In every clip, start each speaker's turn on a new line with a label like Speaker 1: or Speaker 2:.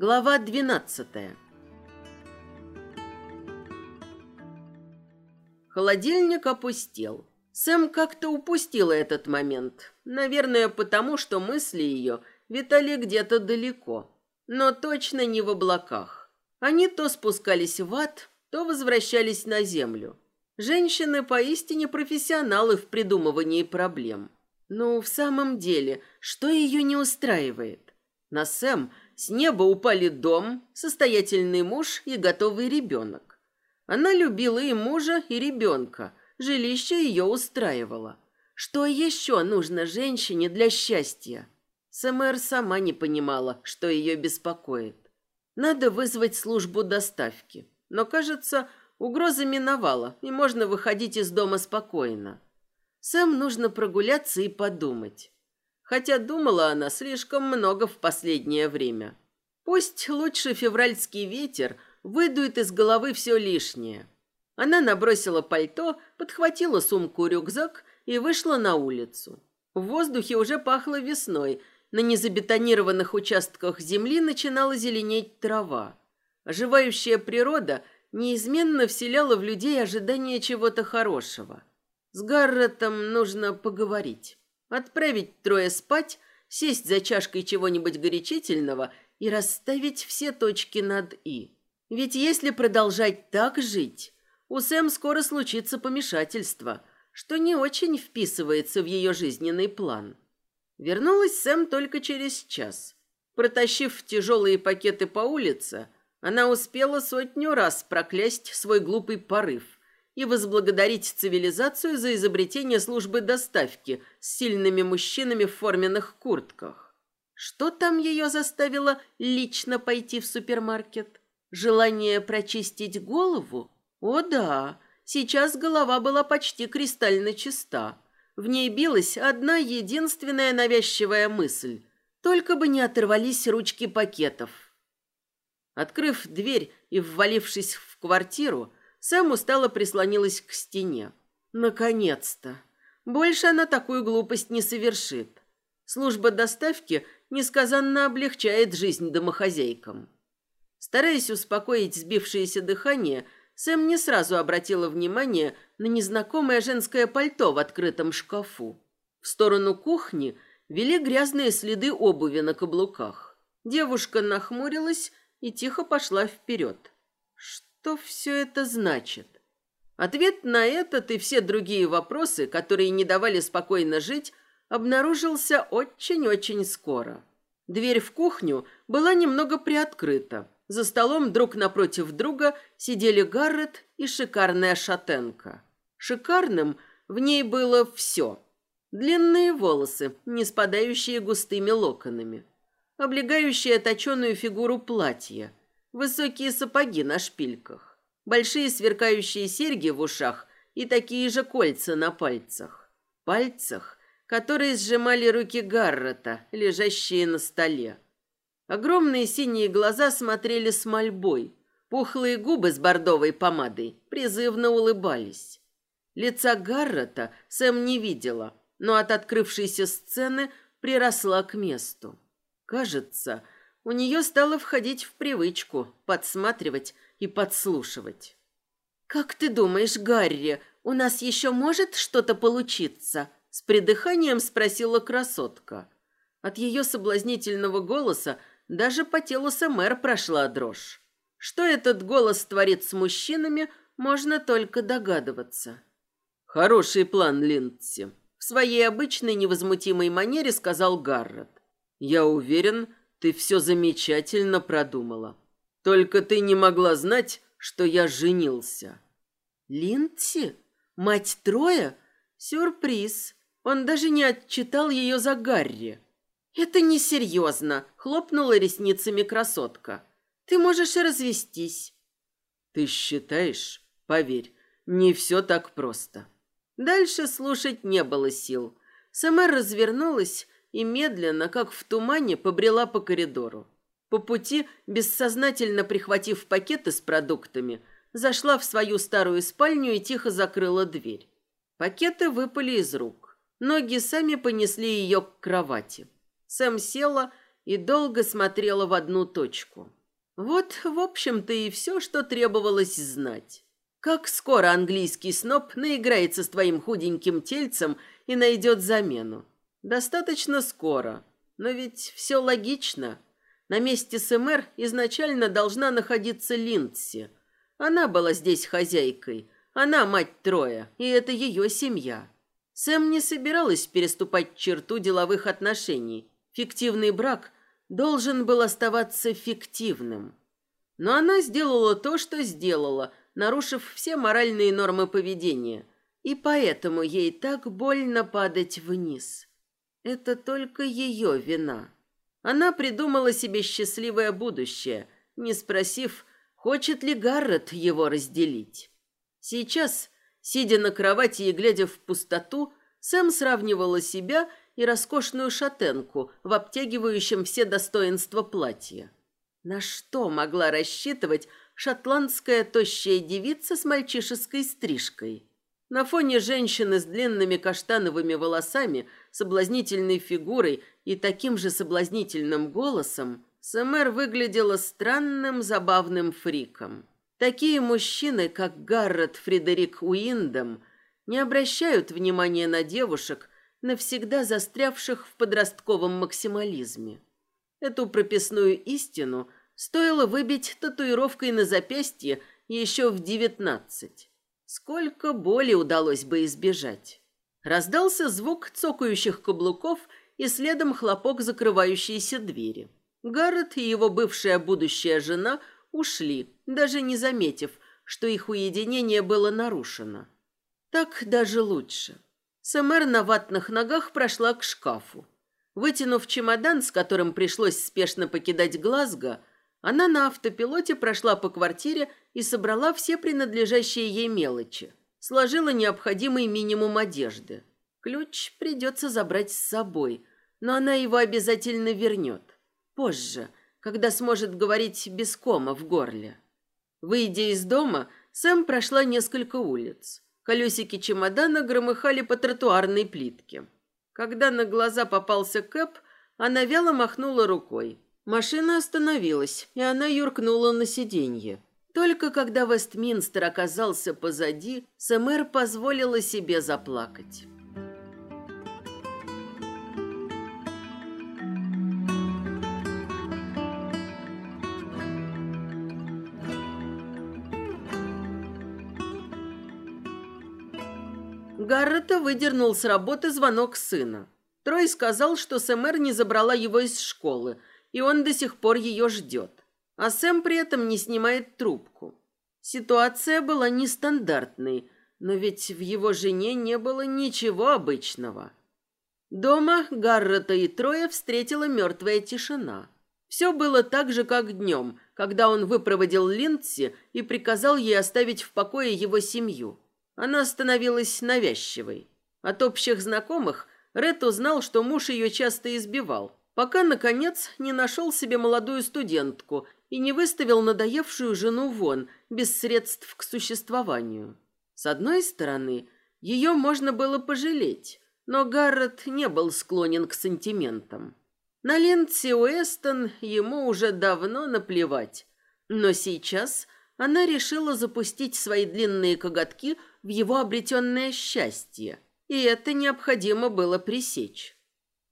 Speaker 1: Глава двенадцатая. Холодильник опустел. Сэм как-то упустила этот момент. Наверное, потому что мысли ее витали где-то далеко. Но точно не в облаках. Они то спускались в ад, то возвращались на землю. Женщины поистине профессионалы в придумывании проблем. Ну, в самом деле, что ее не устраивает? На Сэм с неба упали дом, состоятельный муж и готовый ребенок. Она любила и мужа, и ребенка. Жилище ее устраивало. Что еще нужно женщине для счастья? Сэмэр сама не понимала, что ее беспокоит. Надо вызвать службу доставки. Но, кажется, угроза миновала, и можно выходить из дома спокойно. Сэм нужно прогуляться и подумать. Хотя думала она слишком много в последнее время. Пусть лучше февральский ветер выдует из головы все лишнее. Она набросила пальто, подхватила сумку-рюкзак и вышла на улицу. В воздухе уже пахло весной, на незабетонированных участках земли начинала зеленеть трава. Оживающая природа неизменно вселяла в людей ожидание чего-то хорошего. С Гарретом нужно поговорить. Отправить трое спать, сесть за чашкой чего-нибудь горячительного и расставить все точки над «и». Ведь если продолжать так жить, у Сэм скоро случится помешательство, что не очень вписывается в ее жизненный план. Вернулась Сэм только через час. Протащив тяжелые пакеты по улице, она успела сотню раз проклясть свой глупый порыв и возблагодарить цивилизацию за изобретение службы доставки с сильными мужчинами в форменных куртках. Что там ее заставило лично пойти в супермаркет? Желание прочистить голову? О да, сейчас голова была почти кристально чиста. В ней билась одна единственная навязчивая мысль. Только бы не оторвались ручки пакетов. Открыв дверь и ввалившись в квартиру, Сэм устало прислонилась к стене. Наконец-то! Больше она такую глупость не совершит. Служба доставки несказанно облегчает жизнь домохозяйкам. Стараясь успокоить сбившееся дыхание, Сэм не сразу обратила внимание на незнакомое женское пальто в открытом шкафу. В сторону кухни вели грязные следы обуви на каблуках. Девушка нахмурилась и тихо пошла вперед. Что все это значит? Ответ на этот и все другие вопросы, которые не давали спокойно жить, обнаружился очень-очень скоро. Дверь в кухню была немного приоткрыта. За столом друг напротив друга сидели Гаррет и шикарная шатенка. Шикарным в ней было все. Длинные волосы, не спадающие густыми локонами облегающее точеную фигуру платье, высокие сапоги на шпильках, большие сверкающие серьги в ушах и такие же кольца на пальцах. Пальцах, которые сжимали руки Гаррета, лежащие на столе. Огромные синие глаза смотрели с мольбой. Пухлые губы с бордовой помадой призывно улыбались. Лица Гаррета Сэм не видела, но от открывшейся сцены приросла к месту. Кажется, у нее стало входить в привычку подсматривать и подслушивать. «Как ты думаешь, Гарри, у нас еще может что-то получиться?» С придыханием спросила красотка. От ее соблазнительного голоса даже по телу Сэмэр прошла дрожь. Что этот голос творит с мужчинами, можно только догадываться. «Хороший план, Линдси», — в своей обычной невозмутимой манере сказал Гаррет. Я уверен, ты все замечательно продумала. Только ты не могла знать, что я женился. Линдси? Мать Троя? Сюрприз. Он даже не отчитал ее за Гарри. Это несерьезно, хлопнула ресницами красотка. Ты можешь и развестись. Ты считаешь? Поверь, не все так просто. Дальше слушать не было сил. Сама развернулась и медленно, как в тумане, побрела по коридору. По пути, бессознательно прихватив пакеты с продуктами, зашла в свою старую спальню и тихо закрыла дверь. Пакеты выпали из рук. Ноги сами понесли ее к кровати. Сэм села и долго смотрела в одну точку. Вот, в общем-то, и все, что требовалось знать. Как скоро английский сноб наиграется с твоим худеньким тельцем и найдет замену? Достаточно скоро. Но ведь все логично. На месте СМР изначально должна находиться Линдси. Она была здесь хозяйкой. Она мать Троя, и это ее семья. Сэм не собиралась переступать черту деловых отношений. Фиктивный брак должен был оставаться фиктивным. Но она сделала то, что сделала, нарушив все моральные нормы поведения. И поэтому ей так больно падать вниз. Это только ее вина. Она придумала себе счастливое будущее, не спросив, хочет ли Гаррет его разделить. Сейчас, сидя на кровати и глядя в пустоту, Сэм сравнивала себя и роскошную шатенку в обтягивающем все достоинства платья. На что могла рассчитывать шотландская тощая девица с мальчишеской стрижкой? На фоне женщины с длинными каштановыми волосами, соблазнительной фигурой и таким же соблазнительным голосом Сэмэр выглядела странным забавным фриком. Такие мужчины, как Гаррет Фредерик Уиндом, не обращают внимания на девушек, навсегда застрявших в подростковом максимализме. Эту прописную истину стоило выбить татуировкой на запястье еще в девятнадцать. Сколько боли удалось бы избежать. Раздался звук цокающих каблуков и следом хлопок закрывающейся двери. Гаррет и его бывшая будущая жена ушли, даже не заметив, что их уединение было нарушено. Так даже лучше. Сэмэр на ватных ногах прошла к шкафу. Вытянув чемодан, с которым пришлось спешно покидать Глазго, она на автопилоте прошла по квартире и собрала все принадлежащие ей мелочи. Сложила необходимый минимум одежды. Ключ придется забрать с собой, но она его обязательно вернет. Позже, когда сможет говорить без кома в горле. Выйдя из дома, Сэм прошла несколько улиц. Колесики чемодана громыхали по тротуарной плитке. Когда на глаза попался Кэп, она вяло махнула рукой. Машина остановилась, и она юркнула на сиденье. Только когда Вестминстер оказался позади, Сэмэр позволила себе заплакать. Гаррета выдернул с работы звонок сына. Трой сказал, что Сэмэр не забрала его из школы, и он до сих пор ее ждет. А Сэм при этом не снимает трубку. Ситуация была нестандартной, но ведь в его жене не было ничего обычного. Дома Гаррета и Троя встретила мертвая тишина. Все было так же, как днем, когда он выпроводил Линдси и приказал ей оставить в покое его семью. Она становилась навязчивой. От общих знакомых Ред узнал, что муж ее часто избивал, пока, наконец, не нашел себе молодую студентку и не выставил надоевшую жену вон, без средств к существованию. С одной стороны, ее можно было пожалеть, но Гаррет не был склонен к сантиментам. На Линдси Уэстон ему уже давно наплевать, но сейчас она решила запустить свои длинные коготки в его обретенное счастье, и это необходимо было пресечь.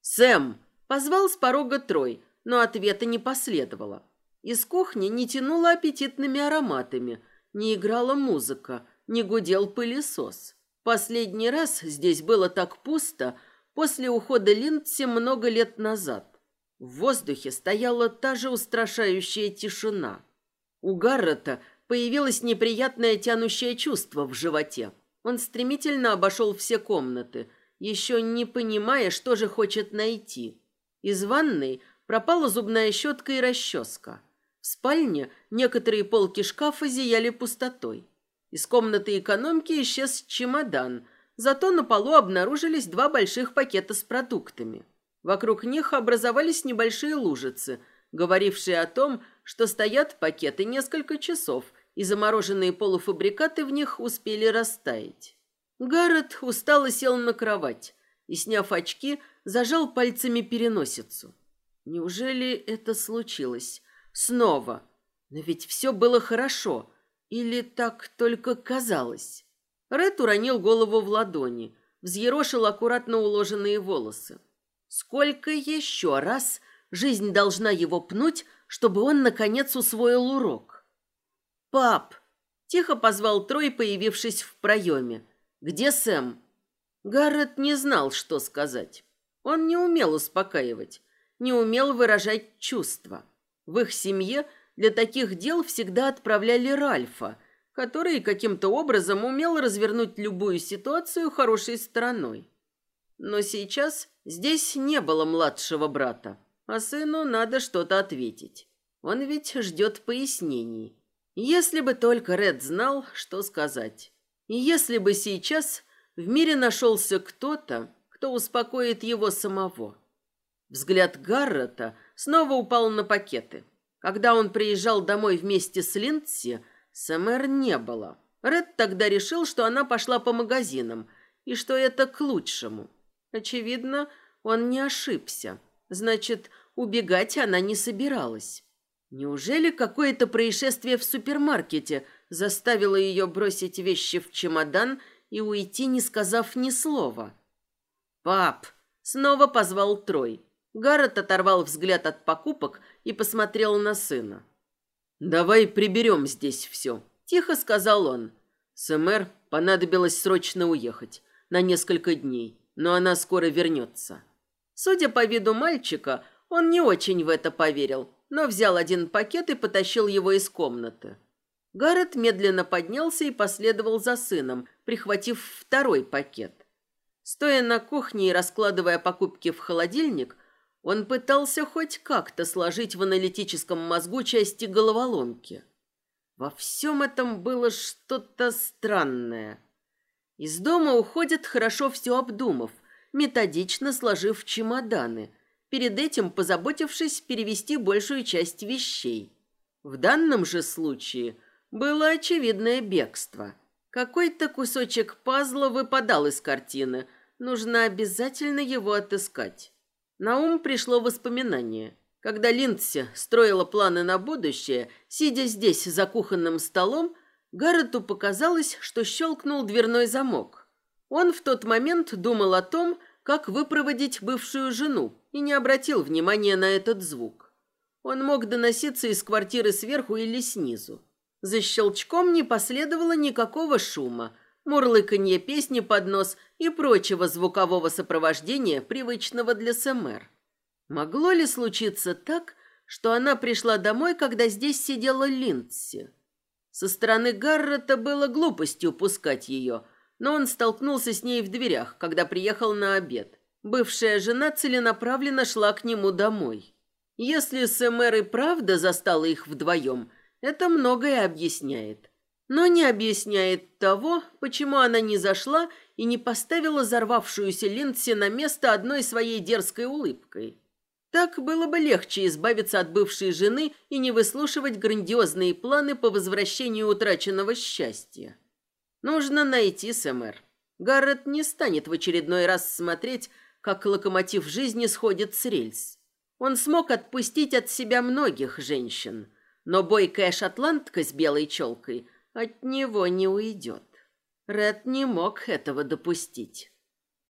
Speaker 1: «Сэм!» – позвал с порога Трой, но ответа не последовало. Из кухни не тянуло аппетитными ароматами, не играла музыка, не гудел пылесос. Последний раз здесь было так пусто после ухода Линдси много лет назад. В воздухе стояла та же устрашающая тишина. У Гаррета – Появилось неприятное тянущее чувство в животе. Он стремительно обошел все комнаты, еще не понимая, что же хочет найти. Из ванной пропала зубная щетка и расческа. В спальне некоторые полки шкафа зияли пустотой. Из комнаты экономки исчез чемодан, зато на полу обнаружились два больших пакета с продуктами. Вокруг них образовались небольшие лужицы, говорившие о том, что стоят пакеты несколько часов, и замороженные полуфабрикаты в них успели растаять. Гаррет устало сел на кровать и, сняв очки, зажал пальцами переносицу. Неужели это случилось? Снова? Но ведь все было хорошо. Или так только казалось? Ред уронил голову в ладони, взъерошил аккуратно уложенные волосы. Сколько еще раз жизнь должна его пнуть, чтобы он, наконец, усвоил урок? «Пап!» – тихо позвал Трой, появившись в проеме. «Где Сэм?» Гаррет не знал, что сказать. Он не умел успокаивать, не умел выражать чувства. В их семье для таких дел всегда отправляли Ральфа, который каким-то образом умел развернуть любую ситуацию хорошей стороной. Но сейчас здесь не было младшего брата, а сыну надо что-то ответить. Он ведь ждет пояснений. Если бы только Ред знал, что сказать. И если бы сейчас в мире нашелся кто-то, кто успокоит его самого. Взгляд Гаррета снова упал на пакеты. Когда он приезжал домой вместе с Линдси, Сэмэр не было. Ред тогда решил, что она пошла по магазинам, и что это к лучшему. Очевидно, он не ошибся. Значит, убегать она не собиралась. Неужели какое-то происшествие в супермаркете заставило ее бросить вещи в чемодан и уйти, не сказав ни слова? «Пап!» — снова позвал Трой. Гаррет оторвал взгляд от покупок и посмотрел на сына. «Давай приберем здесь все», — тихо сказал он. Сэмэр понадобилось срочно уехать, на несколько дней, но она скоро вернется. Судя по виду мальчика, он не очень в это поверил, но взял один пакет и потащил его из комнаты. Гаррет медленно поднялся и последовал за сыном, прихватив второй пакет. Стоя на кухне и раскладывая покупки в холодильник, он пытался хоть как-то сложить в аналитическом мозгу части головоломки. Во всем этом было что-то странное. Из дома уходят, хорошо все обдумав, методично сложив чемоданы, перед этим позаботившись перевести большую часть вещей. В данном же случае было очевидное бегство. Какой-то кусочек пазла выпадал из картины. Нужно обязательно его отыскать. На ум пришло воспоминание. Когда Линдси строила планы на будущее, сидя здесь за кухонным столом, Гаррету показалось, что щелкнул дверной замок. Он в тот момент думал о том, как выпроводить бывшую жену, и не обратил внимания на этот звук. Он мог доноситься из квартиры сверху или снизу. За щелчком не последовало никакого шума, мурлыканье песни под нос и прочего звукового сопровождения, привычного для СМР. Могло ли случиться так, что она пришла домой, когда здесь сидела Линдси? Со стороны Гаррета было глупостью пускать ее, но он столкнулся с ней в дверях, когда приехал на обед. Бывшая жена целенаправленно шла к нему домой. Если СМР и правда застала их вдвоем – это многое объясняет. Но не объясняет того, почему она не зашла и не поставила взорвавшуюся Линдси на место одной своей дерзкой улыбкой. Так было бы легче избавиться от бывшей жены и не выслушивать грандиозные планы по возвращению утраченного счастья. Нужно найти Сэмэр. Гаррет не станет в очередной раз смотреть, как локомотив жизни сходит с рельс. Он смог отпустить от себя многих женщин – но бойкая шотландка с белой челкой от него не уйдет. Ред не мог этого допустить.